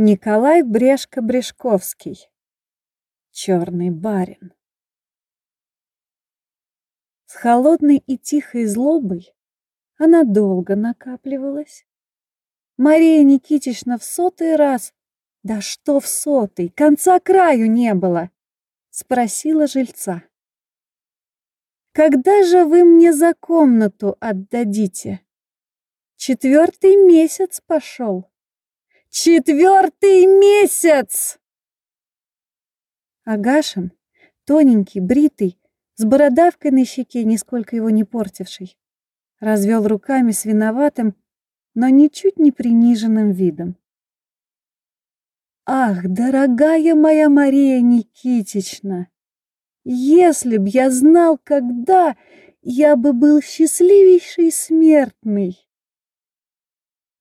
Николай Брешко-Брешковский. Черный барин. С холодной и тихой злобой она долго накапливалась. Мария Никитична в сотый раз, да что в сотый, конца краю не было, спросила жильца. Когда же вы мне за комнату отдадите? Четвертый месяц пошел. Четвертый месяц! Агашин, тоненький, бритый, с бородавкой на щеке, нисколько его не портивший, развел руками с виноватым, но ничуть не приниженным видом. Ах, дорогая моя Мария Никитична, если б я знал, когда, я бы был счастливейший смертный.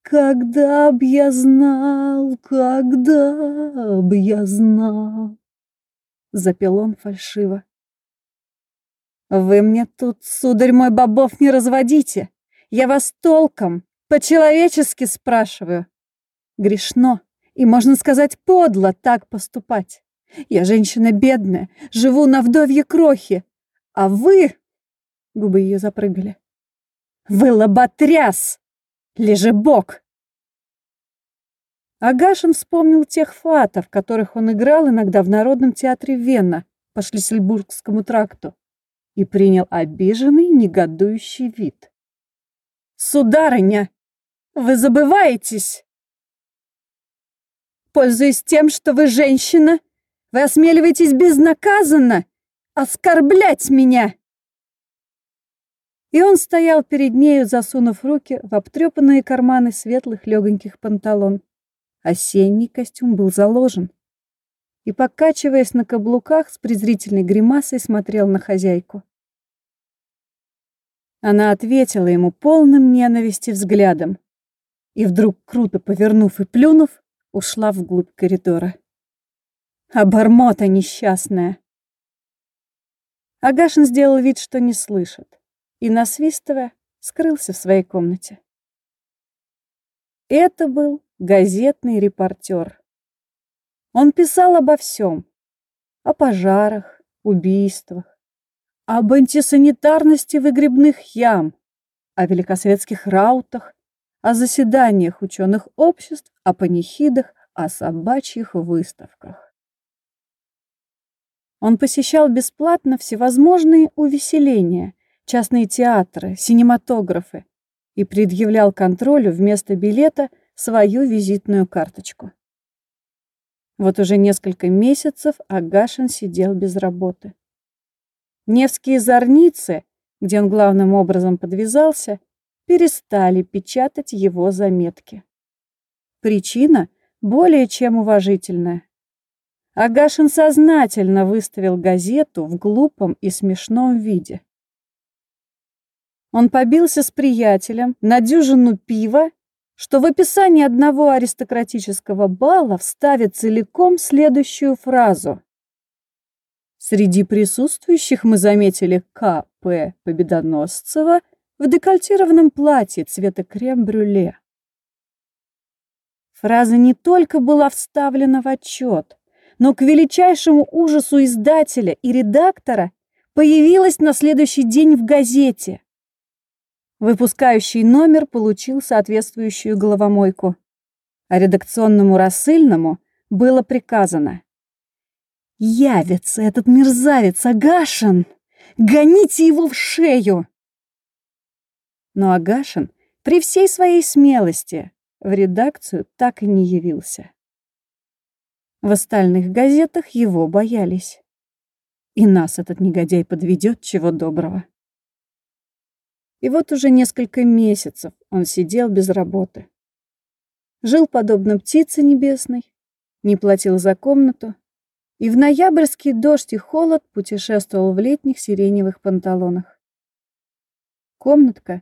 Когда б я знал, когда б я знал, запел он фальшиво. Вы мне тут, сударь мой, бобов не разводите. Я вас толком, по-человечески спрашиваю. Грешно и, можно сказать, подло так поступать. Я женщина бедная, живу на вдовье крохи, а вы... Губы ее запрыгали. Вы лоботряс! Лежебок!» Агашин вспомнил тех фатов, которых он играл иногда в Народном театре Вена по Шлиссельбургскому тракту, и принял обиженный, негодующий вид. «Сударыня, вы забываетесь!» «Пользуясь тем, что вы женщина, вы осмеливаетесь безнаказанно оскорблять меня!» И он стоял перед нею, засунув руки в обтрепанные карманы светлых легоньких панталон. Осенний костюм был заложен. И, покачиваясь на каблуках, с презрительной гримасой смотрел на хозяйку. Она ответила ему полным ненависти взглядом и вдруг, круто повернув и плюнув, ушла вглубь коридора. Обормота несчастная! Агашин сделал вид, что не слышит и, насвистывая, скрылся в своей комнате. Это был газетный репортер. Он писал обо всем. О пожарах, убийствах, об антисанитарности выгребных ям, о великосветских раутах, о заседаниях ученых обществ, о панихидах, о собачьих выставках. Он посещал бесплатно всевозможные увеселения, частные театры, синематографы и предъявлял контролю вместо билета свою визитную карточку. Вот уже несколько месяцев Агашин сидел без работы. Невские зорницы, где он главным образом подвязался, перестали печатать его заметки. Причина более чем уважительная. Агашин сознательно выставил газету в глупом и смешном виде. Он побился с приятелем на дюжину пива, что в описании одного аристократического бала вставит целиком следующую фразу. Среди присутствующих мы заметили К.П. Победоносцева в декольтированном платье цвета крем-брюле. Фраза не только была вставлена в отчет, но к величайшему ужасу издателя и редактора появилась на следующий день в газете. Выпускающий номер получил соответствующую головомойку, а редакционному рассыльному было приказано «Явится этот мерзавец Агашин! Гоните его в шею!» Но Агашин при всей своей смелости в редакцию так и не явился. В остальных газетах его боялись. И нас этот негодяй подведет чего доброго. И вот уже несколько месяцев он сидел без работы. Жил подобно птице небесной, не платил за комнату, и в ноябрьский дождь и холод путешествовал в летних сиреневых панталонах. Комнатка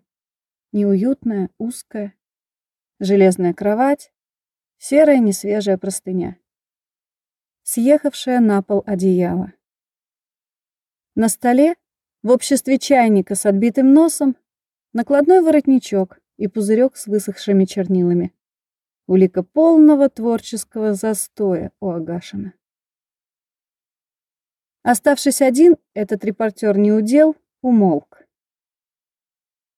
неуютная, узкая, железная кровать, серая несвежая простыня, съехавшая на пол одеяло. На столе, в обществе чайника с отбитым носом, накладной воротничок и пузырек с высохшими чернилами. Улика полного творческого застоя у Агашина. Оставшись один, этот репортер не удел, умолк.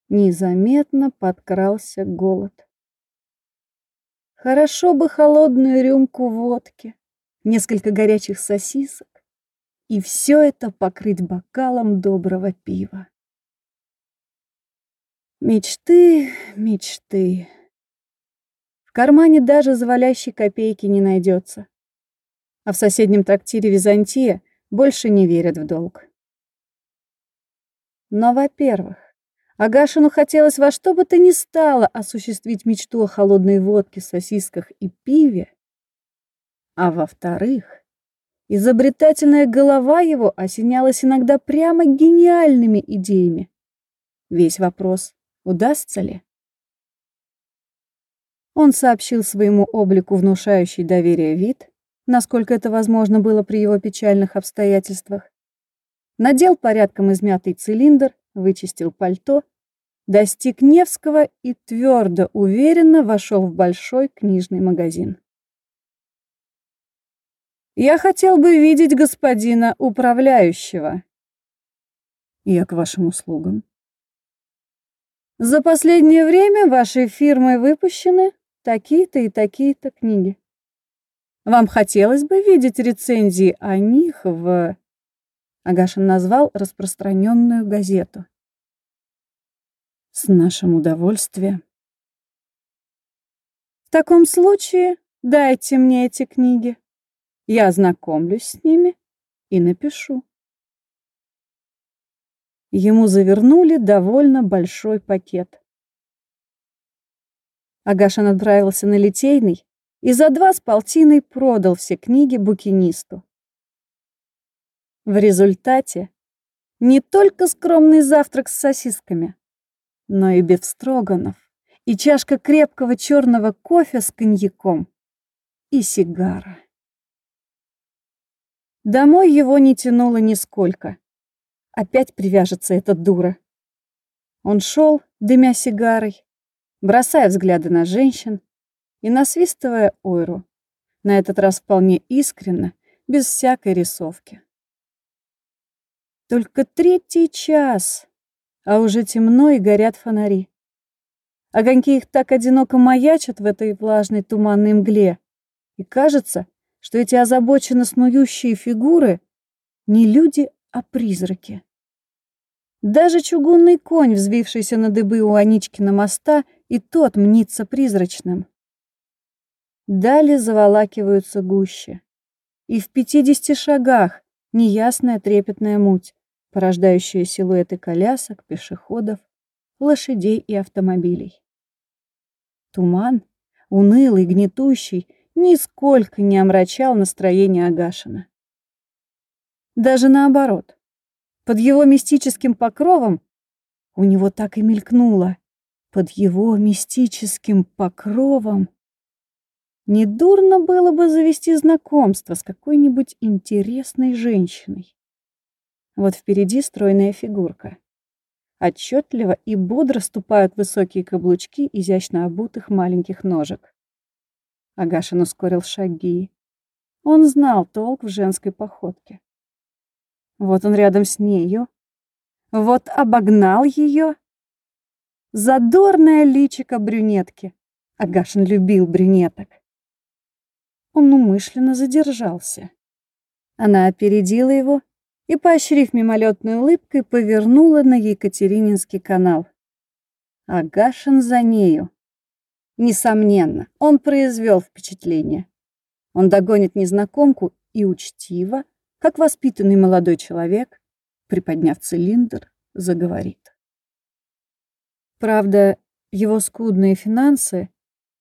Незаметно подкрался голод. Хорошо бы холодную рюмку водки, несколько горячих сосисок, и все это покрыть бокалом доброго пива. Мечты, мечты. В кармане даже завалящей копейки не найдется. А в соседнем трактире Византия больше не верят в долг. Но, во-первых, Агашину хотелось во что бы то ни стало осуществить мечту о холодной водке, сосисках и пиве. А во-вторых, изобретательная голова его осенялась иногда прямо гениальными идеями. Весь вопрос, удастся ли? Он сообщил своему облику внушающий доверие вид, насколько это возможно было при его печальных обстоятельствах, надел порядком измятый цилиндр, вычистил пальто, достиг Невского и твердо, уверенно вошел в большой книжный магазин. «Я хотел бы видеть господина управляющего». «Я к вашим услугам». «За последнее время вашей фирмой выпущены такие-то и такие-то книги. Вам хотелось бы видеть рецензии о них в...» Агашин назвал распространенную газету. «С нашим удовольствием». «В таком случае дайте мне эти книги. Я ознакомлюсь с ними и напишу». Ему завернули довольно большой пакет. Агашин отправился на Литейный и за два с полтиной продал все книги букинисту. В результате не только скромный завтрак с сосисками, но и бефстроганов, и чашка крепкого черного кофе с коньяком, и сигара. Домой его не тянуло нисколько. Опять привяжется эта дура. Он шел, дымя сигарой, бросая взгляды на женщин и насвистывая ойру, на этот раз вполне искренно, без всякой рисовки. Только третий час, а уже темно и горят фонари. Огоньки их так одиноко маячат в этой влажной туманной мгле, и кажется, что эти озабоченно снующие фигуры не люди, а призраки. Даже чугунный конь, взвившийся на дыбы у Аничкина моста, и тот мнится призрачным. Дали заволакиваются гуще. И в пятидесяти шагах неясная трепетная муть порождающие силуэты колясок, пешеходов, лошадей и автомобилей. Туман, унылый, гнетущий, нисколько не омрачал настроение Агашина. Даже наоборот. Под его мистическим покровом у него так и мелькнуло. Под его мистическим покровом недурно было бы завести знакомство с какой-нибудь интересной женщиной. Вот впереди стройная фигурка. Отчетливо и бодро ступают высокие каблучки изящно обутых маленьких ножек. Агашин ускорил шаги. Он знал толк в женской походке. Вот он рядом с нею. Вот обогнал ее. Задорное личико брюнетки. Агашин любил брюнеток. Он умышленно задержался. Она опередила его и, поощрив мимолетной улыбкой, повернула на Екатерининский канал. Агашин за нею. Несомненно, он произвел впечатление. Он догонит незнакомку и учтиво, как воспитанный молодой человек, приподняв цилиндр, заговорит. Правда, его скудные финансы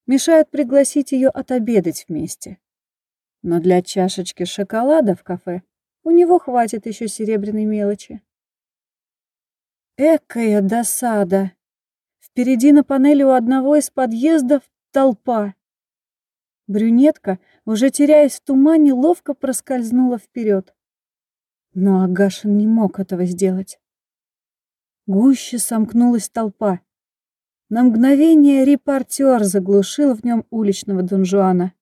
мешают пригласить ее отобедать вместе. Но для чашечки шоколада в кафе у него хватит еще серебряной мелочи. Экая досада! Впереди на панели у одного из подъездов толпа. Брюнетка, уже теряясь в тумане, ловко проскользнула вперед. Но Агашин не мог этого сделать. Гуще сомкнулась толпа. На мгновение репортер заглушил в нем уличного донжуана.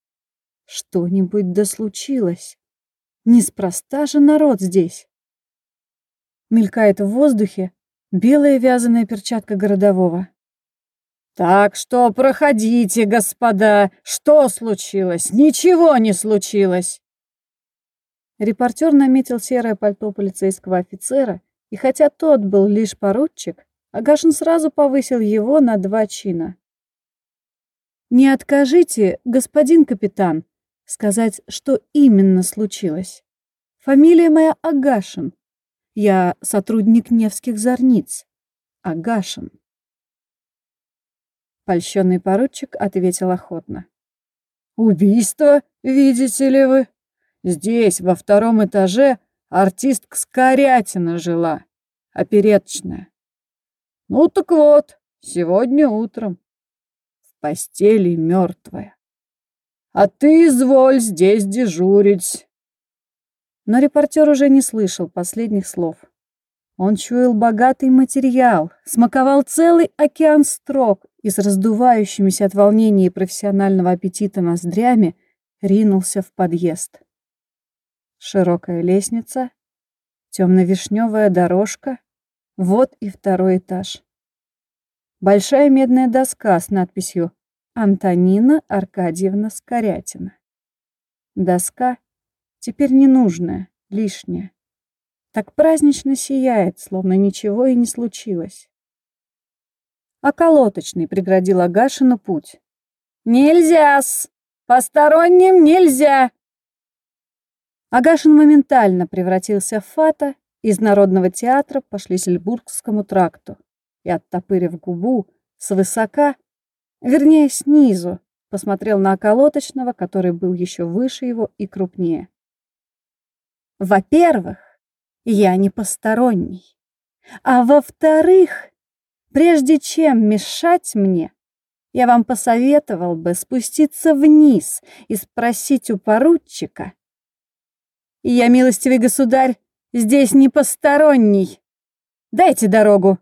Что-нибудь да случилось. Неспроста же народ здесь. Мелькает в воздухе белая вязаная перчатка городового. «Так что проходите, господа. Что случилось? Ничего не случилось!» Репортер наметил серое пальто полицейского офицера, и хотя тот был лишь поручик, Агашин сразу повысил его на два чина. «Не откажите, господин капитан, сказать, что именно случилось. Фамилия моя Агашин. Я сотрудник Невских зорниц. Агашин». Польщенный поручик ответил охотно. «Убийство, видите ли вы? Здесь, во втором этаже, артистка Скорятина жила, опереточная. Ну так вот, сегодня утром. В постели мертвая. А ты изволь здесь дежурить. Но репортер уже не слышал последних слов. Он чуял богатый материал, смаковал целый океан строк и с раздувающимися от волнения и профессионального аппетита ноздрями ринулся в подъезд. Широкая лестница, темно-вишневая дорожка, вот и второй этаж. Большая медная доска с надписью «Антонина Аркадьевна Скорятина». Доска теперь ненужная, лишняя. Так празднично сияет, словно ничего и не случилось. А колоточный преградил Агашину путь. «Нельзя-с! Посторонним нельзя!» Агашин моментально превратился в фата, из Народного театра по Шлиссельбургскому тракту и, оттопырив губу, свысока, вернее, снизу, посмотрел на околоточного, который был еще выше его и крупнее. Во-первых, я не посторонний. А во-вторых, прежде чем мешать мне, я вам посоветовал бы спуститься вниз и спросить у поручика, я, милостивый государь, здесь не посторонний. Дайте дорогу.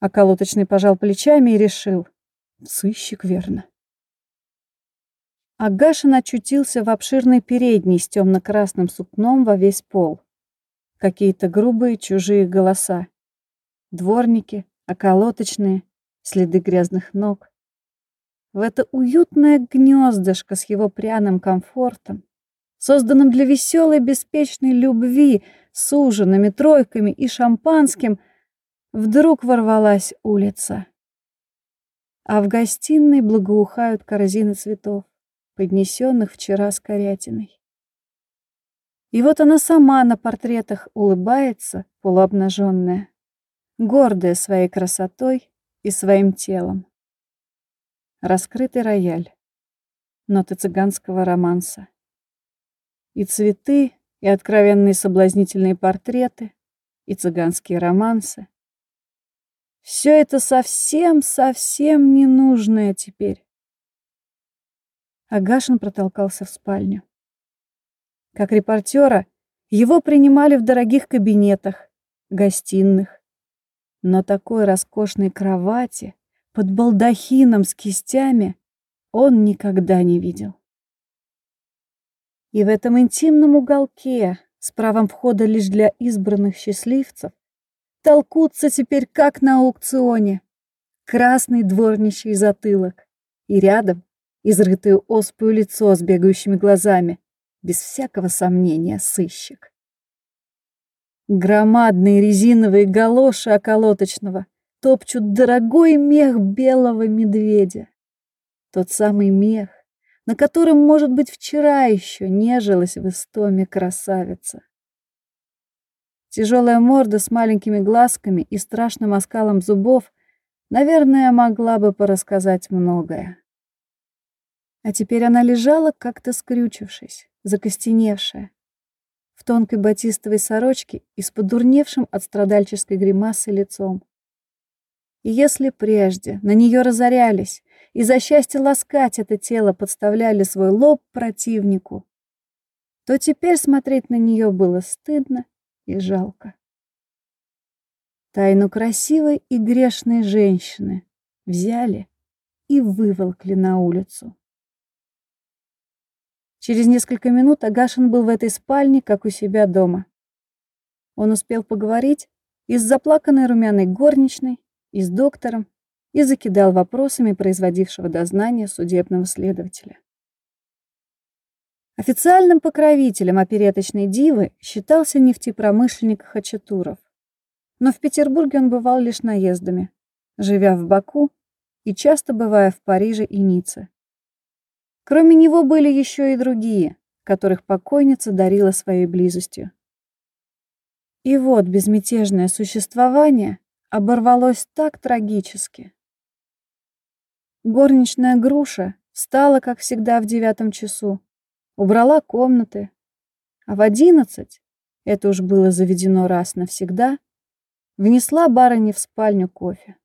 А колоточный пожал плечами и решил. Сыщик, верно. Агашин очутился в обширной передней с темно-красным сукном во весь пол. Какие-то грубые чужие голоса. Дворники, околоточные, следы грязных ног. В это уютное гнездышко с его пряным комфортом созданном для веселой беспечной любви с ужинами, тройками и шампанским, вдруг ворвалась улица. А в гостиной благоухают корзины цветов, поднесенных вчера с корятиной. И вот она сама на портретах улыбается, полуобнаженная, гордая своей красотой и своим телом. Раскрытый рояль. Ноты цыганского романса и цветы, и откровенные соблазнительные портреты, и цыганские романсы. Все это совсем-совсем ненужное теперь. Агашин протолкался в спальню. Как репортера, его принимали в дорогих кабинетах, гостиных. Но такой роскошной кровати под балдахином с кистями он никогда не видел. И в этом интимном уголке, с правом входа лишь для избранных счастливцев, толкутся теперь как на аукционе. Красный дворничий затылок. И рядом изрытое оспою лицо с бегающими глазами. Без всякого сомнения сыщик. Громадные резиновые галоши околоточного топчут дорогой мех белого медведя. Тот самый мех, на котором, может быть, вчера еще нежилась в истоме красавица. Тяжелая морда с маленькими глазками и страшным оскалом зубов, наверное, могла бы порассказать многое. А теперь она лежала, как-то скрючившись, закостеневшая, в тонкой батистовой сорочке и с подурневшим от страдальческой гримасы лицом. И если прежде на нее разорялись, и за счастье ласкать это тело подставляли свой лоб противнику, то теперь смотреть на нее было стыдно и жалко. Тайну красивой и грешной женщины взяли и выволкли на улицу. Через несколько минут Агашин был в этой спальне, как у себя дома. Он успел поговорить и с заплаканной румяной горничной, и с доктором, и закидал вопросами производившего дознание судебного следователя. Официальным покровителем опереточной дивы считался нефтепромышленник Хачатуров. Но в Петербурге он бывал лишь наездами, живя в Баку и часто бывая в Париже и Ницце. Кроме него были еще и другие, которых покойница дарила своей близостью. И вот безмятежное существование оборвалось так трагически. Горничная груша встала, как всегда, в девятом часу, убрала комнаты, а в одиннадцать, это уж было заведено раз навсегда, внесла барыне в спальню кофе.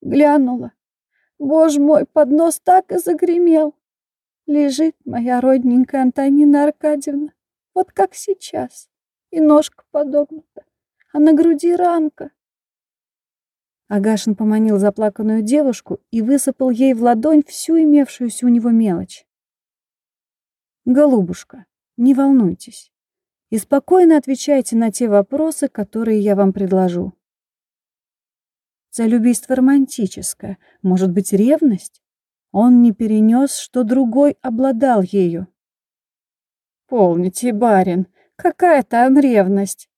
Глянула. Боже мой, поднос так и загремел. Лежит моя родненькая Антонина Аркадьевна, вот как сейчас, и ножка подогнута, а на груди ранка. Агашин поманил заплаканную девушку и высыпал ей в ладонь всю имевшуюся у него мелочь. «Голубушка, не волнуйтесь и спокойно отвечайте на те вопросы, которые я вам предложу. Целюбийство романтическое, может быть, ревность? Он не перенес, что другой обладал ею. Помните, барин, какая там ревность?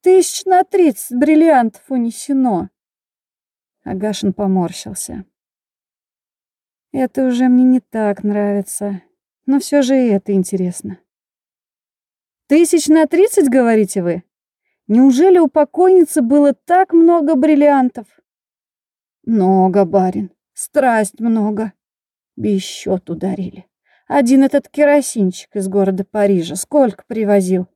Тысяч на тридцать бриллиантов унесено. Агашин поморщился. Это уже мне не так нравится. Но все же и это интересно. Тысяч на тридцать, говорите вы? Неужели у покойницы было так много бриллиантов? Много, барин, страсть много. Без ударили. Один этот керосинчик из города Парижа сколько привозил?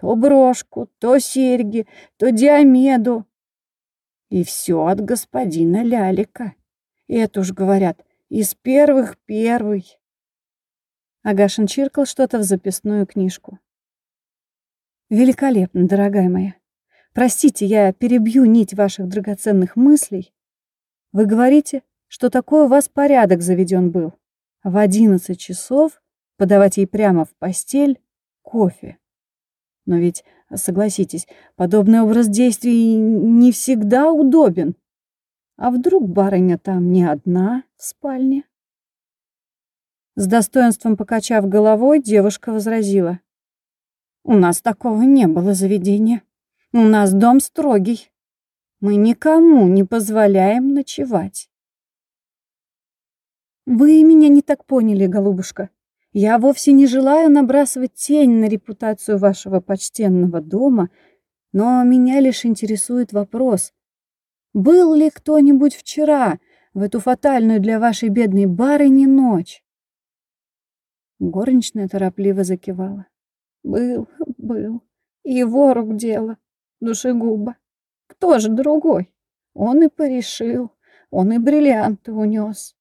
То брошку, то серьги, то диамеду. И все от господина Лялика. И это уж, говорят, из первых первый. Агашин чиркал что-то в записную книжку. «Великолепно, дорогая моя. Простите, я перебью нить ваших драгоценных мыслей. Вы говорите, что такой у вас порядок заведен был. В одиннадцать часов подавать ей прямо в постель кофе. Но ведь, согласитесь, подобный образ действий не всегда удобен. А вдруг барыня там не одна в спальне? С достоинством покачав головой, девушка возразила. «У нас такого не было заведения. У нас дом строгий. Мы никому не позволяем ночевать». «Вы меня не так поняли, голубушка. Я вовсе не желаю набрасывать тень на репутацию вашего почтенного дома, но меня лишь интересует вопрос. Был ли кто-нибудь вчера в эту фатальную для вашей бедной барыни ночь?» Горничная торопливо закивала. Был, был. Его рук дело. Душегуба. Кто же другой? Он и порешил. Он и бриллианты унес.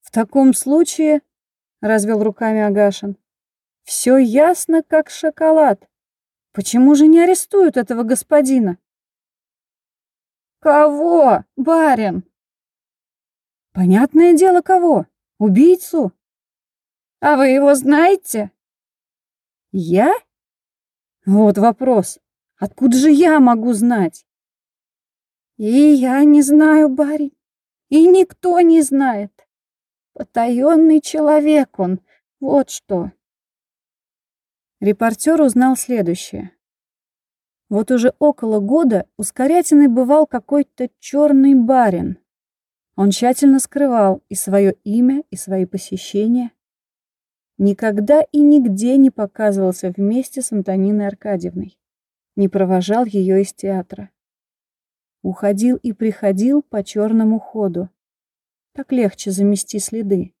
В таком случае, развел руками Агашин, все ясно, как шоколад. Почему же не арестуют этого господина? Кого, барин? Понятное дело, кого? Убийцу? А вы его знаете? Я? Вот вопрос. Откуда же я могу знать? И я не знаю, барин. И никто не знает. Потаенный человек он. Вот что. Репортер узнал следующее. Вот уже около года у Скорятиной бывал какой-то черный барин. Он тщательно скрывал и свое имя, и свои посещения никогда и нигде не показывался вместе с Антониной Аркадьевной, не провожал ее из театра. Уходил и приходил по черному ходу. Так легче замести следы.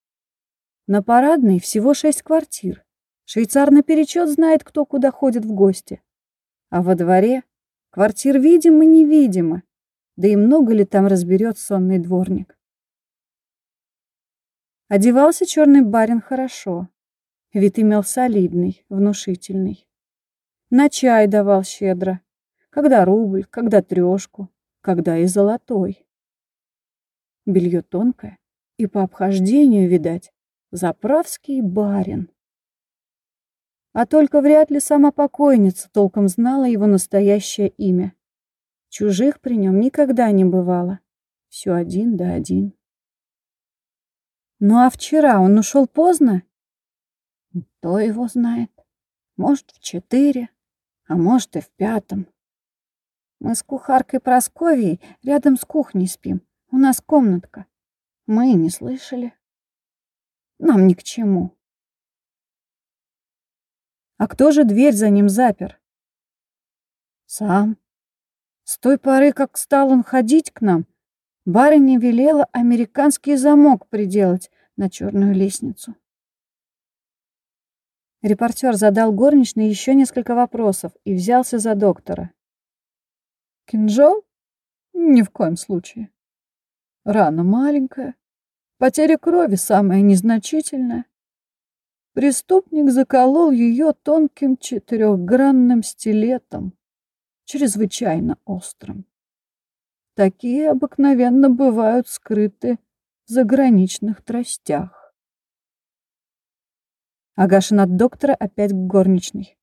На парадной всего шесть квартир. Швейцар наперечет знает, кто куда ходит в гости. А во дворе квартир видимо-невидимо. Да и много ли там разберет сонный дворник. Одевался черный барин хорошо. Вид имел солидный, внушительный. На чай давал щедро. Когда рубль, когда трёшку, когда и золотой. Белье тонкое, и по обхождению, видать, заправский барин. А только вряд ли сама покойница толком знала его настоящее имя. Чужих при нем никогда не бывало. Все один да один. Ну а вчера он ушел поздно? Кто его знает. Может, в четыре, а может и в пятом. Мы с кухаркой Просковьей рядом с кухней спим. У нас комнатка. Мы и не слышали. Нам ни к чему. А кто же дверь за ним запер? Сам. С той поры, как стал он ходить к нам, барыня велела американский замок приделать на черную лестницу. Репортер задал горничной еще несколько вопросов и взялся за доктора. Кинжал? Ни в коем случае. Рана маленькая. Потеря крови самая незначительная. Преступник заколол ее тонким четырехгранным стилетом, чрезвычайно острым. Такие обыкновенно бывают скрыты в заграничных тростях. Агашин от доктора опять к горничной.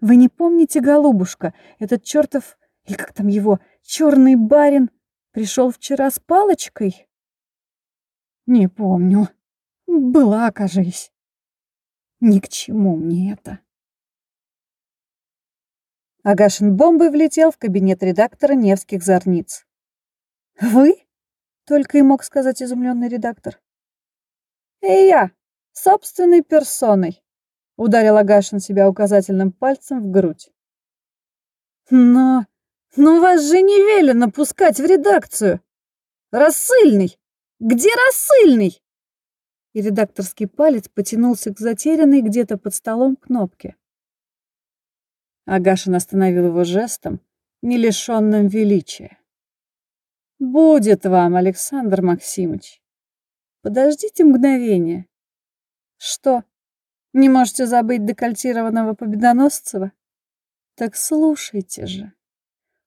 «Вы не помните, голубушка, этот чертов, или как там его, черный барин, пришел вчера с палочкой?» «Не помню. Была, кажись». Ни к чему мне это. Агашин бомбой влетел в кабинет редактора Невских зорниц. «Вы?» — только и мог сказать изумленный редактор. «И я, собственной персоной», — ударил Агашин себя указательным пальцем в грудь. «Но... но вас же не велено пускать в редакцию! Рассыльный! Где рассыльный?» и редакторский палец потянулся к затерянной где-то под столом кнопке. Агашин остановил его жестом, не лишенным величия. «Будет вам, Александр Максимович. Подождите мгновение. Что, не можете забыть декольтированного Победоносцева? Так слушайте же.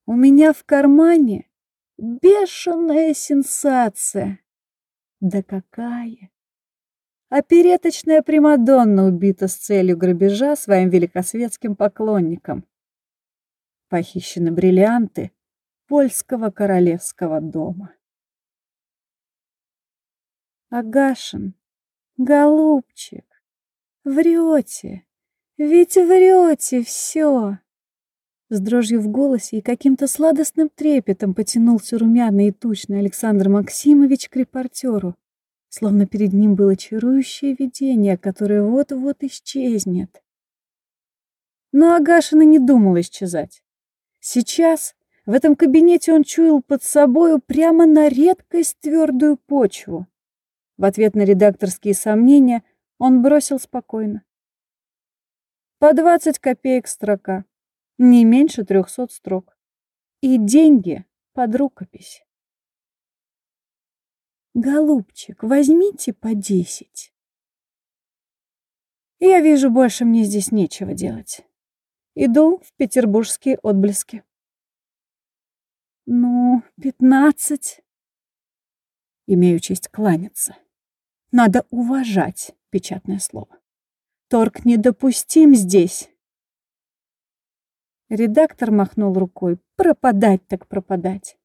У меня в кармане бешеная сенсация. Да какая! Опереточная Примадонна убита с целью грабежа своим великосветским поклонникам. Похищены бриллианты польского королевского дома. Агашин, голубчик, врете, ведь врете все. С дрожью в голосе и каким-то сладостным трепетом потянулся румяный и тучный Александр Максимович к репортеру словно перед ним было чарующее видение, которое вот-вот исчезнет. Но Агашин и не думал исчезать. Сейчас в этом кабинете он чуял под собою прямо на редкость твердую почву. В ответ на редакторские сомнения он бросил спокойно. По 20 копеек строка, не меньше трехсот строк. И деньги под рукопись. Голубчик, возьмите по десять. Я вижу, больше мне здесь нечего делать. Иду в петербургские отблески. Ну, пятнадцать. Имею честь кланяться. Надо уважать печатное слово. Торг недопустим здесь. Редактор махнул рукой. Пропадать так пропадать.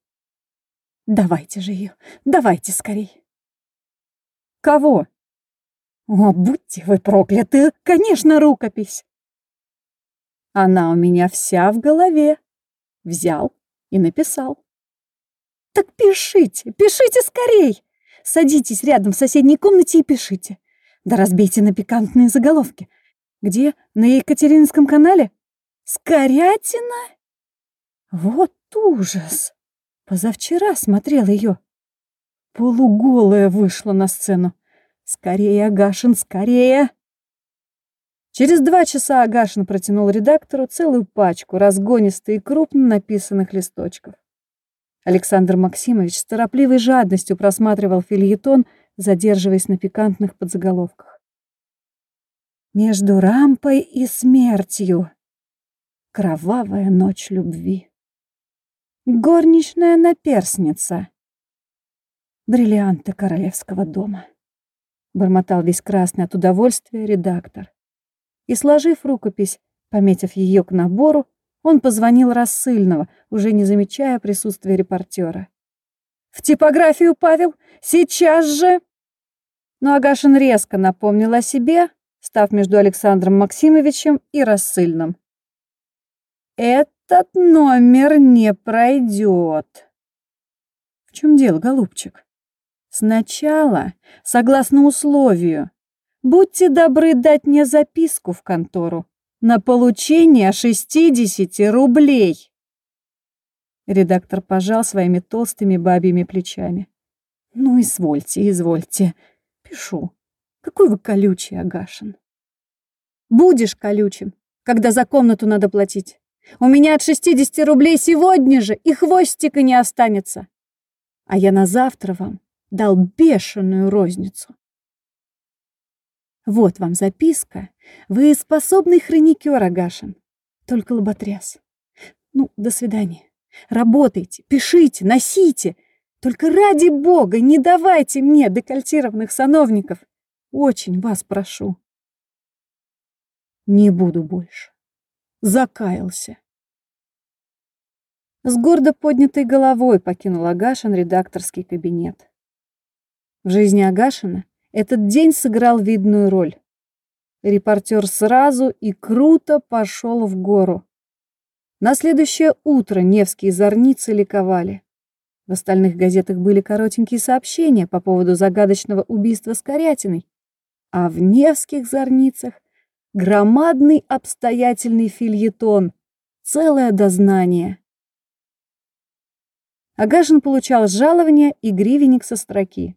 Давайте же ее, давайте скорей. Кого? О, будьте вы прокляты, конечно, рукопись. Она у меня вся в голове. Взял и написал. Так пишите, пишите скорей. Садитесь рядом в соседней комнате и пишите. Да разбейте на пикантные заголовки. Где? На Екатерининском канале? Скорятина? Вот ужас. Позавчера смотрел ее. Полуголая вышла на сцену. Скорее, Агашин, скорее! Через два часа Агашин протянул редактору целую пачку разгонисто и крупно написанных листочков. Александр Максимович с торопливой жадностью просматривал фильетон, задерживаясь на пикантных подзаголовках. «Между рампой и смертью». Кровавая ночь любви. Горничная наперсница. Бриллианты королевского дома. Бормотал весь красный от удовольствия редактор. И, сложив рукопись, пометив ее к набору, он позвонил рассыльного, уже не замечая присутствия репортера. «В типографию, Павел! Сейчас же!» Но Агашин резко напомнил о себе, став между Александром Максимовичем и рассыльным. «Этот номер не пройдет». «В чем дело, голубчик?» «Сначала, согласно условию, будьте добры дать мне записку в контору на получение 60 рублей». Редактор пожал своими толстыми бабьими плечами. «Ну, извольте, извольте. Пишу. Какой вы колючий, Агашин». «Будешь колючим, когда за комнату надо платить. У меня от 60 рублей сегодня же и хвостика не останется. А я на завтра вам дал бешеную розницу. Вот вам записка. Вы способный хроникер, Агашин. Только лоботряс. Ну, до свидания. Работайте, пишите, носите. Только ради бога не давайте мне декольтированных сановников. Очень вас прошу. Не буду больше. Закаялся. С гордо поднятой головой покинул Агашин редакторский кабинет. В жизни Агашина этот день сыграл видную роль. Репортер сразу и круто пошел в гору. На следующее утро Невские зорницы ликовали. В остальных газетах были коротенькие сообщения по поводу загадочного убийства Скорятиной, а в Невских зорницах громадный обстоятельный фильетон, целое дознание. Агашин получал жалование и гривенник со строки.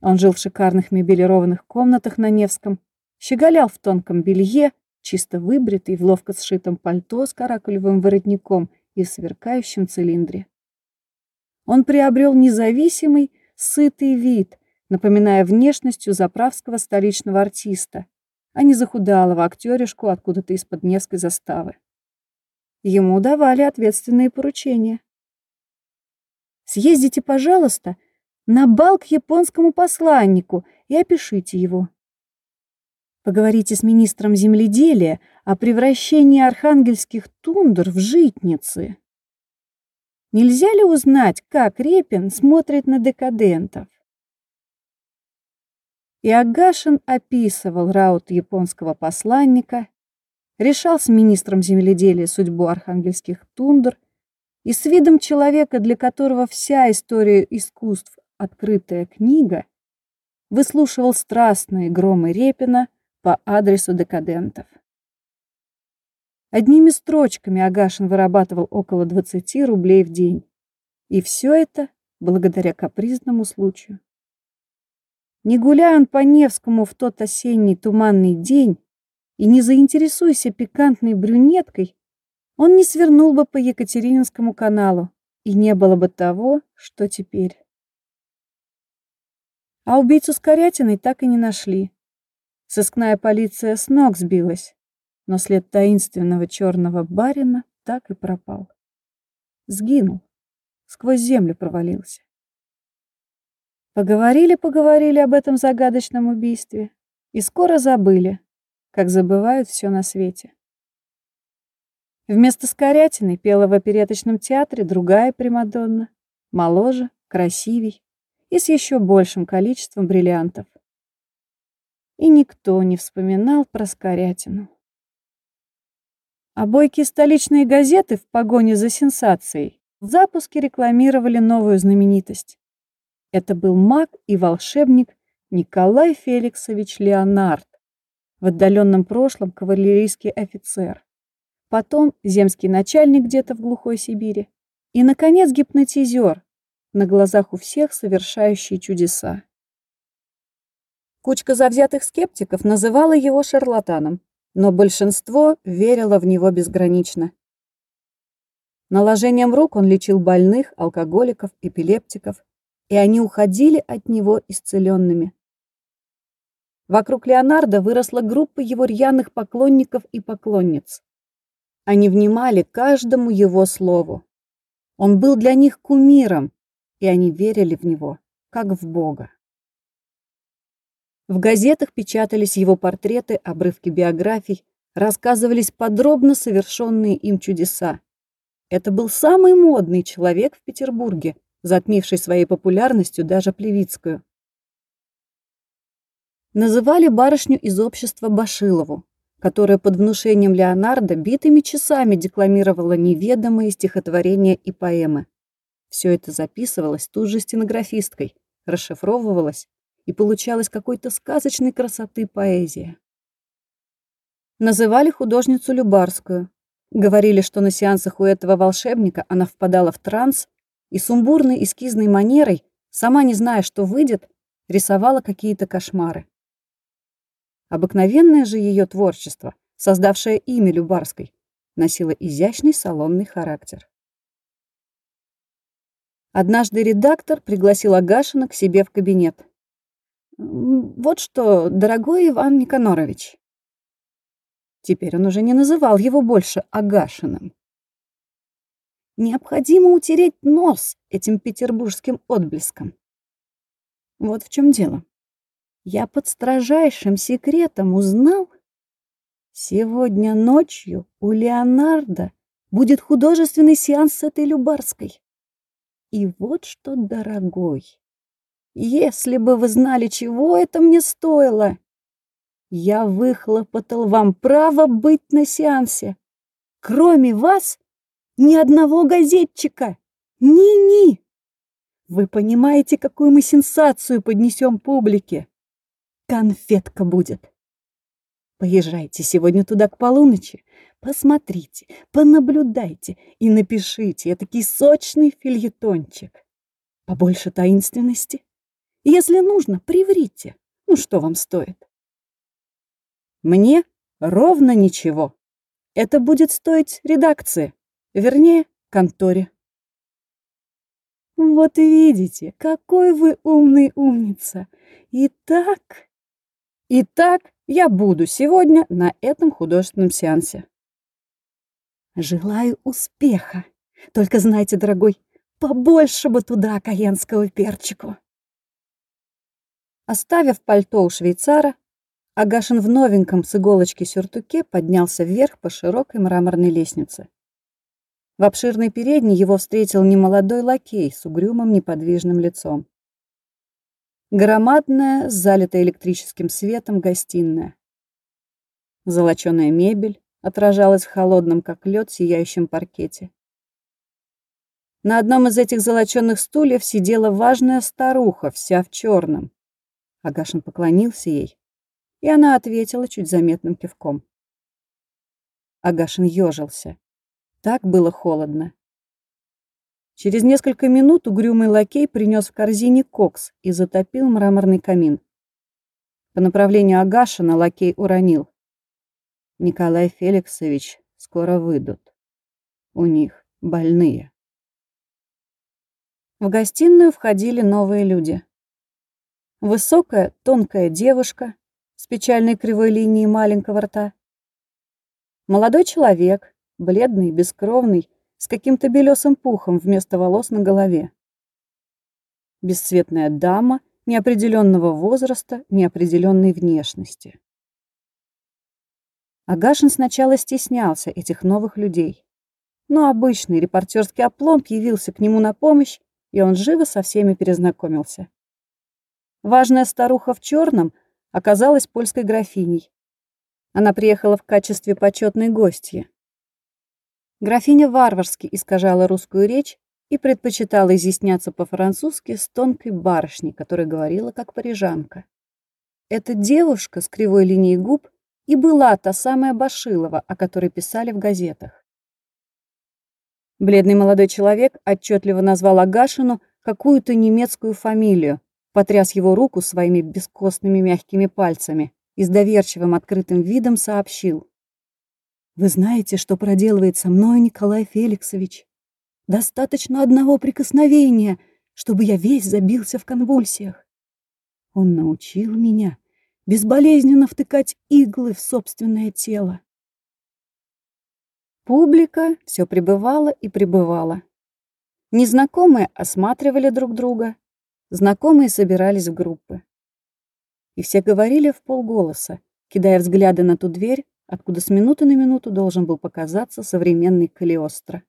Он жил в шикарных мебелированных комнатах на Невском, щеголял в тонком белье, чисто выбритый, в ловко сшитом пальто с каракулевым воротником и в сверкающем цилиндре. Он приобрел независимый, сытый вид, напоминая внешностью заправского столичного артиста, а не захудалого актеришку откуда-то из-под Невской заставы. Ему давали ответственные поручения. «Съездите, пожалуйста, на бал к японскому посланнику и опишите его. Поговорите с министром земледелия о превращении архангельских тундр в житницы. Нельзя ли узнать, как Репин смотрит на декадентов? И Агашин описывал раут японского посланника, решал с министром земледелия судьбу архангельских тундр и с видом человека, для которого вся история искусств — открытая книга, выслушивал страстные громы Репина по адресу декадентов. Одними строчками Агашин вырабатывал около 20 рублей в день. И все это благодаря капризному случаю. Не гуляя он по Невскому в тот осенний туманный день и не заинтересуйся пикантной брюнеткой, он не свернул бы по Екатерининскому каналу, и не было бы того, что теперь. А убийцу Скорятиной так и не нашли. Сыскная полиция с ног сбилась, но след таинственного черного барина так и пропал. Сгинул, сквозь землю провалился. Поговорили-поговорили об этом загадочном убийстве и скоро забыли, как забывают все на свете. Вместо Скорятины пела в опереточном театре другая Примадонна, моложе, красивей и с еще большим количеством бриллиантов и никто не вспоминал про Скорятину. А бойкие столичные газеты в погоне за сенсацией в запуске рекламировали новую знаменитость. Это был маг и волшебник Николай Феликсович Леонард, в отдаленном прошлом кавалерийский офицер, потом земский начальник где-то в глухой Сибири и, наконец, гипнотизер, на глазах у всех совершающий чудеса. Кучка завзятых скептиков называла его шарлатаном, но большинство верило в него безгранично. Наложением рук он лечил больных, алкоголиков, эпилептиков, и они уходили от него исцеленными. Вокруг Леонардо выросла группа его рьяных поклонников и поклонниц. Они внимали каждому его слову. Он был для них кумиром, и они верили в него, как в Бога. В газетах печатались его портреты, обрывки биографий, рассказывались подробно совершенные им чудеса. Это был самый модный человек в Петербурге, затмивший своей популярностью даже Плевицкую. Называли барышню из общества Башилову, которая под внушением Леонардо битыми часами декламировала неведомые стихотворения и поэмы. Все это записывалось тут же стенографисткой, расшифровывалось, и получалась какой-то сказочной красоты поэзия. Называли художницу Любарскую. Говорили, что на сеансах у этого волшебника она впадала в транс и сумбурной эскизной манерой, сама не зная, что выйдет, рисовала какие-то кошмары. Обыкновенное же ее творчество, создавшее имя Любарской, носило изящный салонный характер. Однажды редактор пригласил Агашина к себе в кабинет. «Вот что, дорогой Иван Никанорович». Теперь он уже не называл его больше Агашиным. Необходимо утереть нос этим петербургским отблеском. Вот в чем дело. Я под строжайшим секретом узнал, сегодня ночью у Леонардо будет художественный сеанс с этой Любарской. И вот что, дорогой, если бы вы знали, чего это мне стоило, я выхлопотал вам право быть на сеансе. Кроме вас ни одного газетчика! Ни-ни! Вы понимаете, какую мы сенсацию поднесем публике? Конфетка будет. Поезжайте сегодня туда к полуночи, посмотрите, понаблюдайте и напишите этакий сочный фильетончик. Побольше таинственности. Если нужно, приврите. Ну, что вам стоит? Мне ровно ничего. Это будет стоить редакции. Вернее, конторе. Вот видите, какой вы умный умница. Итак... Итак, я буду сегодня на этом художественном сеансе. Желаю успеха. Только знайте, дорогой, побольше бы туда каенского перчику. Оставив пальто у швейцара, Агашин в новеньком с иголочки сюртуке поднялся вверх по широкой мраморной лестнице. В обширной передней его встретил немолодой лакей с угрюмым неподвижным лицом. Громадная, залитая электрическим светом гостиная. Золоченая мебель отражалась в холодном, как лед, сияющем паркете. На одном из этих золоченных стульев сидела важная старуха, вся в черном. Агашин поклонился ей, и она ответила чуть заметным кивком. Агашин ежился. Так было холодно. Через несколько минут угрюмый лакей принес в корзине кокс и затопил мраморный камин. По направлению Агашина лакей уронил. Николай Феликсович скоро выйдут. У них больные. В гостиную входили новые люди. Высокая, тонкая девушка с печальной кривой линией маленького рта. Молодой человек, бледный, бескровный, с каким-то белесым пухом вместо волос на голове. Бесцветная дама неопределенного возраста, неопределенной внешности. Агашин сначала стеснялся этих новых людей. Но обычный репортерский опломб явился к нему на помощь, и он живо со всеми перезнакомился. Важная старуха в черном оказалась польской графиней. Она приехала в качестве почетной гостья. Графиня варварски искажала русскую речь и предпочитала изъясняться по-французски с тонкой барышней, которая говорила как парижанка. Эта девушка с кривой линией губ и была та самая Башилова, о которой писали в газетах. Бледный молодой человек отчетливо назвал Агашину какую-то немецкую фамилию, потряс его руку своими бескостными мягкими пальцами и с доверчивым открытым видом сообщил. Вы знаете, что проделывает со мной Николай Феликсович? Достаточно одного прикосновения, чтобы я весь забился в конвульсиях. Он научил меня безболезненно втыкать иглы в собственное тело. Публика все пребывала и пребывала. Незнакомые осматривали друг друга, знакомые собирались в группы. И все говорили в полголоса, кидая взгляды на ту дверь, откуда с минуты на минуту должен был показаться современный Калиостро.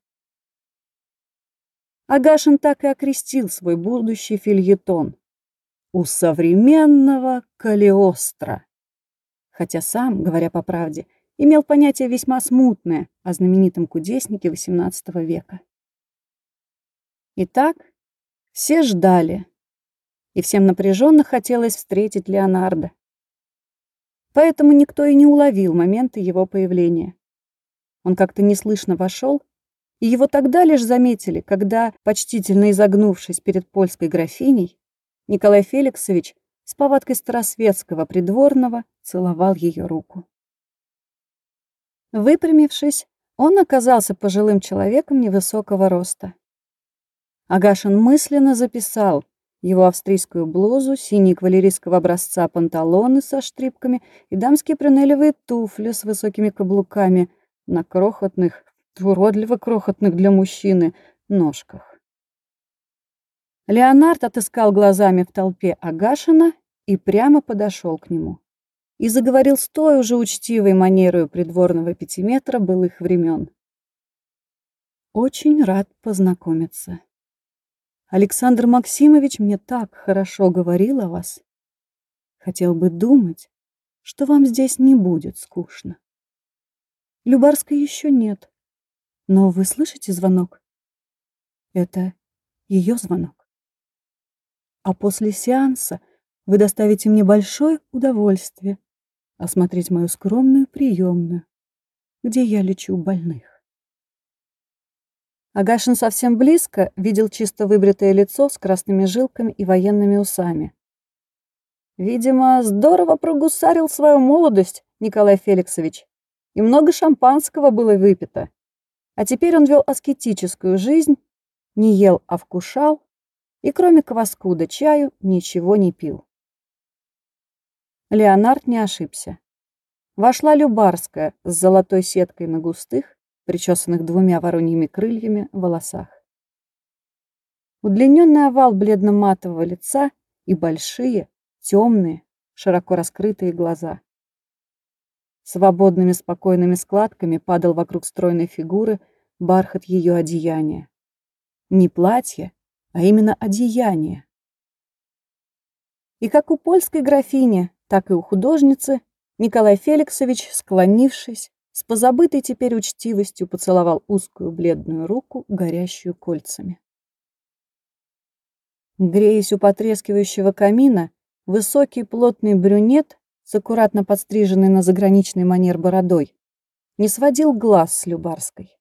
Агашин так и окрестил свой будущий фильетон «У современного Калиостро», хотя сам, говоря по правде, имел понятие весьма смутное о знаменитом кудеснике XVIII века. Итак, все ждали, и всем напряженно хотелось встретить Леонардо. Поэтому никто и не уловил момента его появления. Он как-то неслышно вошел, и его тогда лишь заметили, когда, почтительно изогнувшись перед польской графиней, Николай Феликсович с повадкой старосветского придворного целовал ее руку. Выпрямившись, он оказался пожилым человеком невысокого роста. Агашин мысленно записал его австрийскую блузу, синие кавалерийского образца панталоны со штрипками и дамские прюнелевые туфли с высокими каблуками на крохотных, уродливо крохотных для мужчины, ножках. Леонард отыскал глазами в толпе Агашина и прямо подошел к нему и заговорил с той уже учтивой манерой придворного пятиметра былых времен. «Очень рад познакомиться. Александр Максимович мне так хорошо говорил о вас. Хотел бы думать, что вам здесь не будет скучно. Любарской еще нет, но вы слышите звонок? Это ее звонок. А после сеанса вы доставите мне большое удовольствие осмотреть мою скромную приемную, где я лечу больных. Агашин совсем близко видел чисто выбритое лицо с красными жилками и военными усами. Видимо, здорово прогусарил свою молодость Николай Феликсович, и много шампанского было выпито. А теперь он вел аскетическую жизнь, не ел, а вкушал, и кроме кваску да чаю ничего не пил. Леонард не ошибся. Вошла Любарская с золотой сеткой на густых, причесанных двумя вороньими крыльями, волосах. Удлиненный овал бледно-матового лица и большие, темные, широко раскрытые глаза. Свободными спокойными складками падал вокруг стройной фигуры бархат ее одеяния. Не платье, а именно одеяние. И как у польской графини, так и у художницы, Николай Феликсович, склонившись, с позабытой теперь учтивостью поцеловал узкую бледную руку, горящую кольцами. Греясь у потрескивающего камина, высокий плотный брюнет с аккуратно подстриженной на заграничный манер бородой не сводил глаз с Любарской.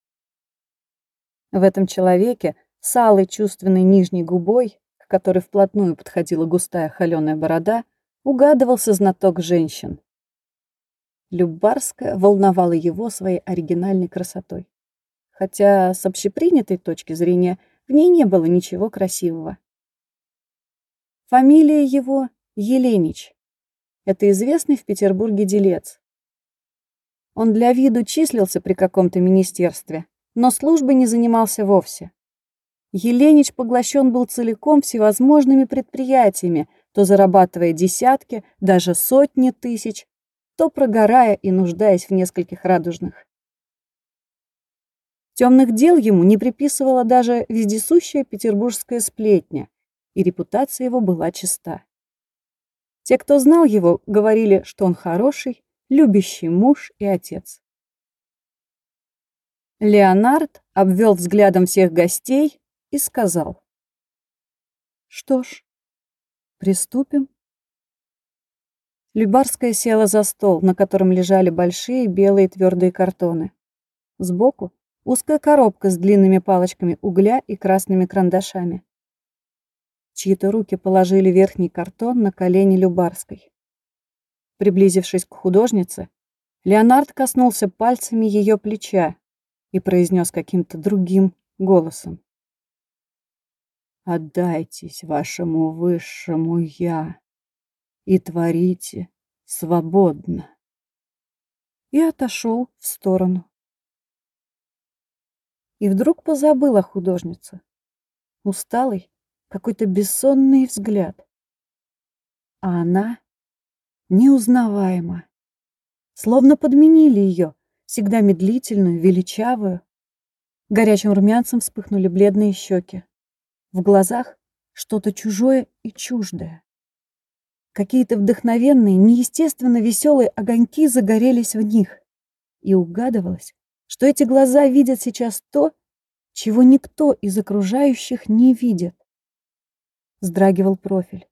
В этом человеке с алой чувственной нижней губой, к которой вплотную подходила густая холеная борода, угадывался знаток женщин. Любарская волновала его своей оригинальной красотой. Хотя с общепринятой точки зрения в ней не было ничего красивого. Фамилия его Еленич. Это известный в Петербурге делец. Он для виду числился при каком-то министерстве, но службой не занимался вовсе. Еленич поглощен был целиком всевозможными предприятиями, то зарабатывая десятки, даже сотни тысяч, то прогорая и нуждаясь в нескольких радужных. Темных дел ему не приписывала даже вездесущая петербургская сплетня, и репутация его была чиста. Те, кто знал его, говорили, что он хороший, любящий муж и отец. Леонард обвел взглядом всех гостей и сказал. «Что ж, Приступим. Любарская села за стол, на котором лежали большие белые твердые картоны. Сбоку узкая коробка с длинными палочками угля и красными карандашами. Чьи-то руки положили верхний картон на колени Любарской. Приблизившись к художнице, Леонард коснулся пальцами ее плеча и произнес каким-то другим голосом. Отдайтесь вашему высшему «я» и творите свободно. И отошел в сторону. И вдруг позабыл о художнице. Усталый, какой-то бессонный взгляд. А она неузнаваема. Словно подменили ее, всегда медлительную, величавую. Горячим румянцем вспыхнули бледные щеки. В глазах что-то чужое и чуждое. Какие-то вдохновенные, неестественно веселые огоньки загорелись в них. И угадывалось, что эти глаза видят сейчас то, чего никто из окружающих не видит. Сдрагивал профиль.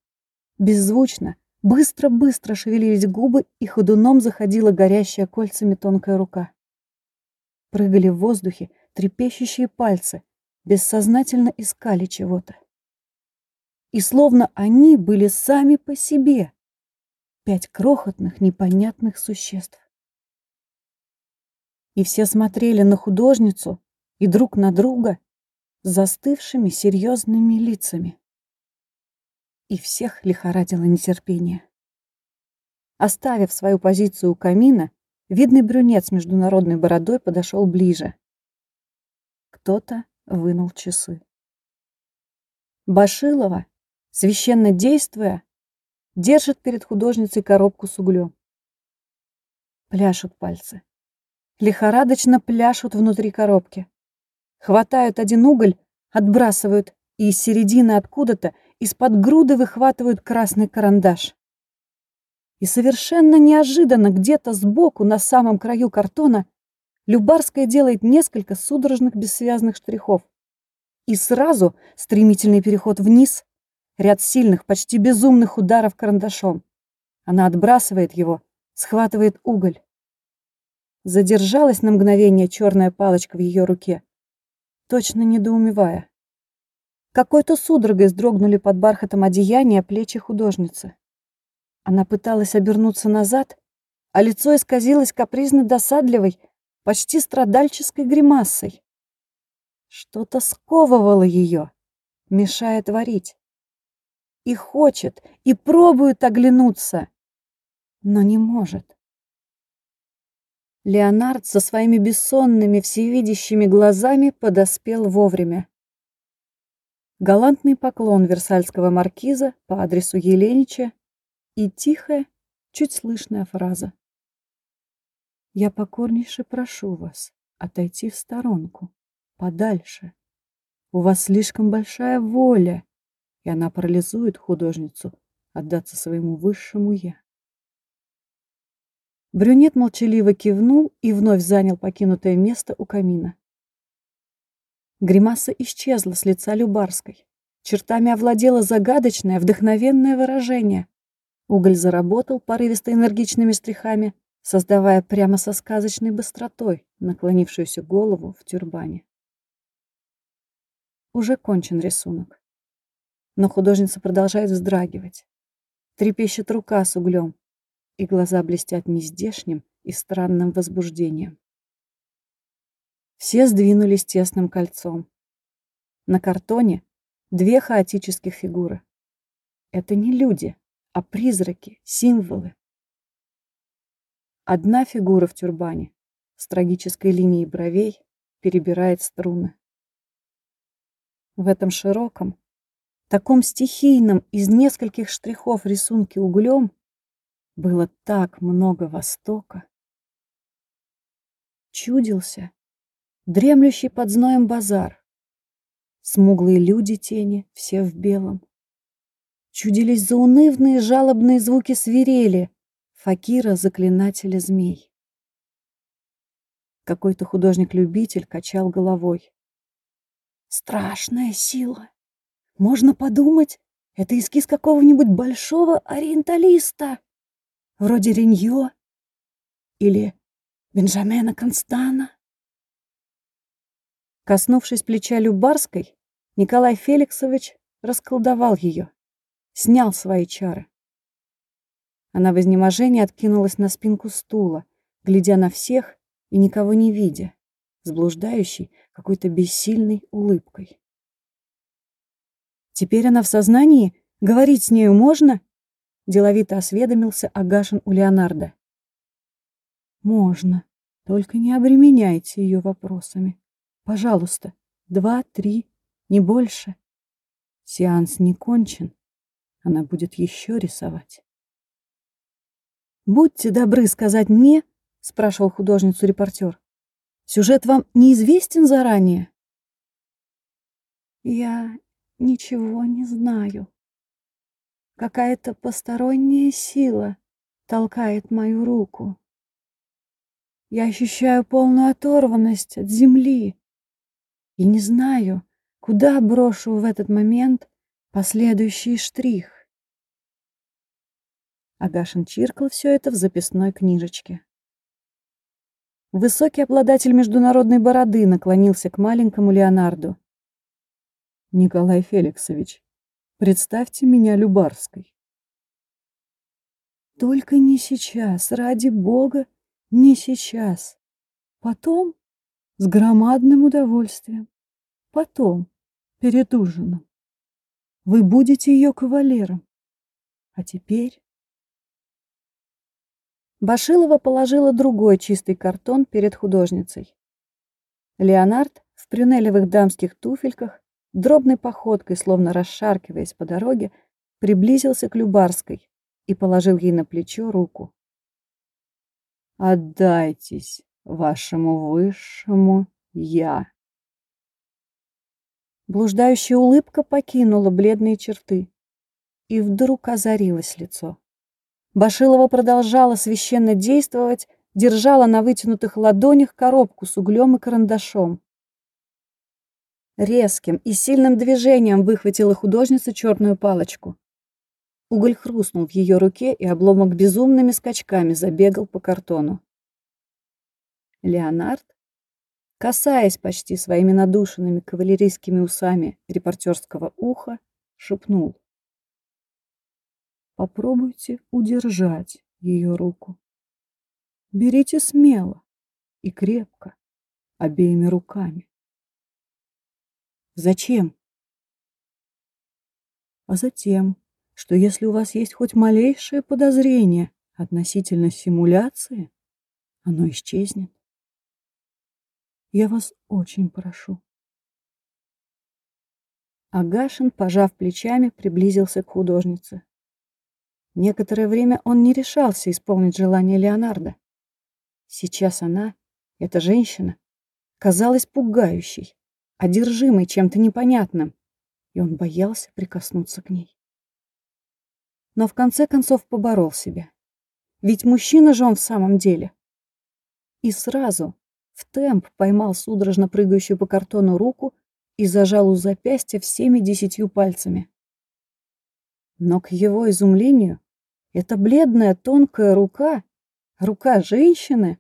Беззвучно, быстро-быстро шевелились губы, и ходуном заходила горящая кольцами тонкая рука. Прыгали в воздухе трепещущие пальцы, бессознательно искали чего-то. И словно они были сами по себе. Пять крохотных, непонятных существ. И все смотрели на художницу и друг на друга с застывшими серьезными лицами. И всех лихорадило нетерпение. Оставив свою позицию у камина, видный брюнет с международной бородой подошел ближе. Кто-то вынул часы. Башилова, священно действуя, держит перед художницей коробку с углем. Пляшут пальцы лихорадочно пляшут внутри коробки. Хватают один уголь, отбрасывают, и из середины откуда-то из-под груды выхватывают красный карандаш. И совершенно неожиданно где-то сбоку, на самом краю картона, Любарская делает несколько судорожных бессвязных штрихов. И сразу стремительный переход вниз, ряд сильных, почти безумных ударов карандашом. Она отбрасывает его, схватывает уголь. Задержалась на мгновение черная палочка в ее руке, точно недоумевая. Какой-то судорогой сдрогнули под бархатом одеяния плечи художницы. Она пыталась обернуться назад, а лицо исказилось капризно-досадливой, почти страдальческой гримасой. Что-то сковывало ее, мешая творить. И хочет, и пробует оглянуться, но не может. Леонард со своими бессонными, всевидящими глазами подоспел вовремя. Галантный поклон версальского маркиза по адресу Еленича и тихая, чуть слышная фраза. «Я покорнейше прошу вас отойти в сторонку, подальше. У вас слишком большая воля, и она парализует художницу отдаться своему высшему «я». Брюнет молчаливо кивнул и вновь занял покинутое место у камина. Гримаса исчезла с лица Любарской. Чертами овладело загадочное, вдохновенное выражение. Уголь заработал порывисто энергичными стрихами, создавая прямо со сказочной быстротой наклонившуюся голову в тюрбане. Уже кончен рисунок. Но художница продолжает вздрагивать. Трепещет рука с углем, и глаза блестят нездешним и странным возбуждением. Все сдвинулись тесным кольцом. На картоне две хаотических фигуры. Это не люди, а призраки, символы. Одна фигура в тюрбане с трагической линией бровей перебирает струны. В этом широком, таком стихийном из нескольких штрихов рисунке углем было так много Востока. Чудился дремлющий под зноем базар. Смуглые люди тени, все в белом. Чудились заунывные жалобные звуки свирели, факира заклинателя змей. Какой-то художник-любитель качал головой. Страшная сила. Можно подумать, это эскиз какого-нибудь большого ориенталиста вроде Реньо или Бенджамена Констана. Коснувшись плеча Любарской, Николай Феликсович расколдовал ее, снял свои чары. Она в изнеможении откинулась на спинку стула, глядя на всех и никого не видя, с блуждающей какой-то бессильной улыбкой. Теперь она в сознании? Говорить с нею можно? Деловито осведомился Агашин у Леонардо. «Можно, только не обременяйте ее вопросами. Пожалуйста, два, три, не больше. Сеанс не кончен. Она будет еще рисовать. «Будьте добры сказать мне», — спрашивал художницу репортер, «сюжет вам неизвестен заранее?» «Я ничего не знаю. Какая-то посторонняя сила толкает мою руку. Я ощущаю полную оторванность от земли и не знаю, куда брошу в этот момент последующий штрих. Агашин чиркал все это в записной книжечке. Высокий обладатель международной бороды наклонился к маленькому Леонарду. «Николай Феликсович, представьте меня Любарской». «Только не сейчас, ради бога, не сейчас. Потом с громадным удовольствием. Потом, перед ужином. Вы будете ее кавалером. А теперь... Башилова положила другой чистый картон перед художницей. Леонард в прюнелевых дамских туфельках, дробной походкой, словно расшаркиваясь по дороге, приблизился к Любарской и положил ей на плечо руку. «Отдайтесь вашему высшему Я». Блуждающая улыбка покинула бледные черты. И вдруг озарилось лицо. Башилова продолжала священно действовать, держала на вытянутых ладонях коробку с углем и карандашом. Резким и сильным движением выхватила художница черную палочку. Уголь хрустнул в ее руке, и обломок безумными скачками забегал по картону. Леонард касаясь почти своими надушенными кавалерийскими усами репортерского уха, шепнул. Попробуйте удержать ее руку. Берите смело и крепко, обеими руками. Зачем? А затем, что если у вас есть хоть малейшее подозрение относительно симуляции, оно исчезнет. Я вас очень прошу. Агашин, пожав плечами, приблизился к художнице. Некоторое время он не решался исполнить желание Леонардо. Сейчас она, эта женщина, казалась пугающей, одержимой чем-то непонятным, и он боялся прикоснуться к ней. Но в конце концов поборол себя. Ведь мужчина же он в самом деле. И сразу, в темп поймал судорожно прыгающую по картону руку и зажал у запястья всеми десятью пальцами. Но к его изумлению эта бледная тонкая рука, рука женщины,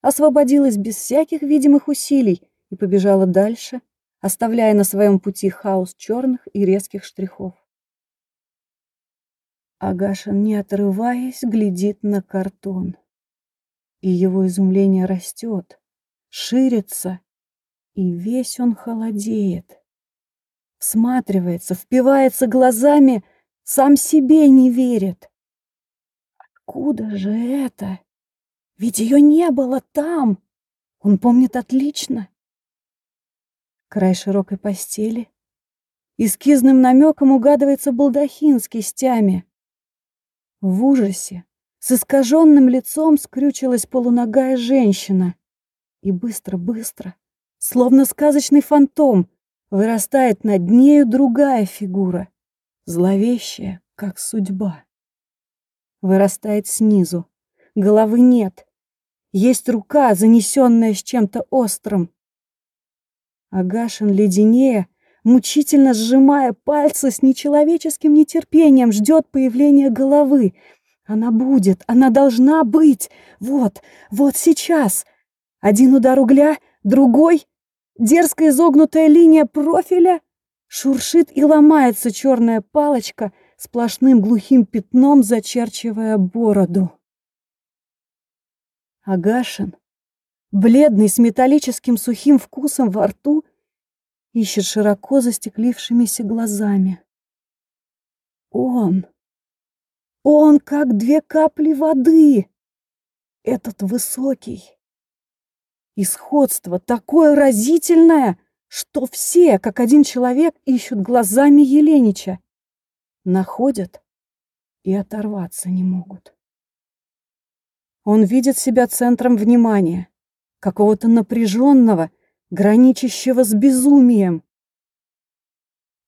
освободилась без всяких видимых усилий и побежала дальше, оставляя на своем пути хаос черных и резких штрихов. Агашин, не отрываясь, глядит на картон. И его изумление растет ширится, и весь он холодеет. Всматривается, впивается глазами, сам себе не верит. Откуда же это? Ведь ее не было там. Он помнит отлично. Край широкой постели. Эскизным намеком угадывается балдахин с кистями. В ужасе, с искаженным лицом скрючилась полуногая женщина и быстро-быстро, словно сказочный фантом, вырастает над нею другая фигура, зловещая, как судьба. Вырастает снизу, головы нет, есть рука, занесенная с чем-то острым. Агашин леденее, мучительно сжимая пальцы с нечеловеческим нетерпением, ждет появления головы. Она будет, она должна быть. Вот, вот сейчас — один удар угля, другой, дерзкая изогнутая линия профиля, шуршит и ломается черная палочка, сплошным глухим пятном зачерчивая бороду. Агашин, бледный, с металлическим сухим вкусом во рту, ищет широко застеклившимися глазами. Он, он как две капли воды, этот высокий, И сходство такое разительное, что все, как один человек, ищут глазами Еленича. Находят и оторваться не могут. Он видит себя центром внимания, какого-то напряженного, граничащего с безумием.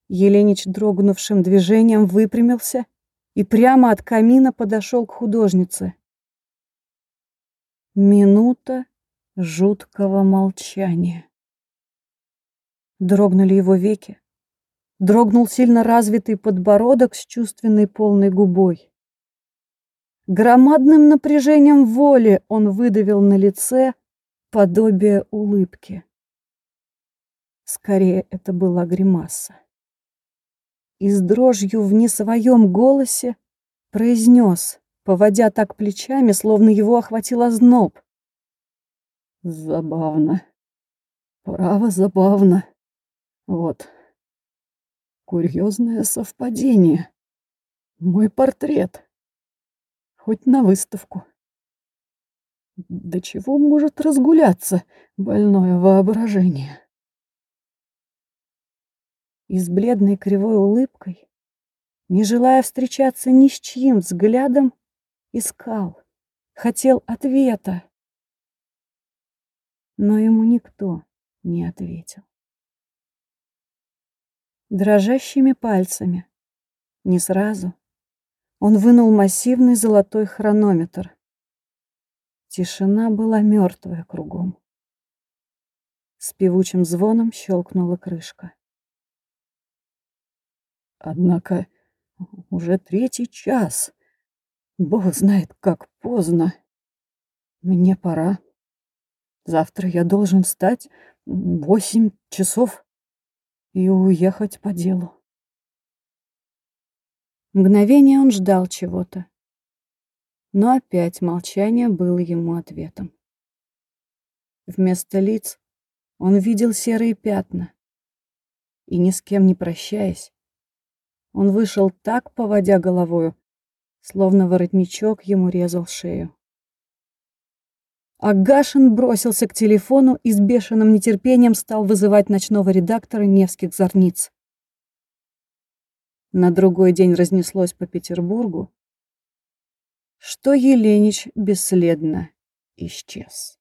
Еленич дрогнувшим движением выпрямился и прямо от камина подошел к художнице. Минута жуткого молчания. Дрогнули его веки. Дрогнул сильно развитый подбородок с чувственной полной губой. Громадным напряжением воли он выдавил на лице подобие улыбки. Скорее, это была гримаса. И с дрожью в не своем голосе произнес, поводя так плечами, словно его охватил озноб. Забавно. Право, забавно. Вот. Курьезное совпадение. Мой портрет. Хоть на выставку. До чего может разгуляться больное воображение? И с бледной кривой улыбкой, не желая встречаться ни с чьим взглядом, искал, хотел ответа но ему никто не ответил. Дрожащими пальцами, не сразу, он вынул массивный золотой хронометр. Тишина была мертвая кругом. С певучим звоном щелкнула крышка. Однако уже третий час. Бог знает, как поздно. Мне пора. Завтра я должен встать в восемь часов и уехать по делу. Мгновение он ждал чего-то. Но опять молчание было ему ответом. Вместо лиц он видел серые пятна. И ни с кем не прощаясь, он вышел так, поводя головою, словно воротничок ему резал шею. Агашин бросился к телефону и с бешеным нетерпением стал вызывать ночного редактора Невских зорниц. На другой день разнеслось по Петербургу, что Еленич бесследно исчез.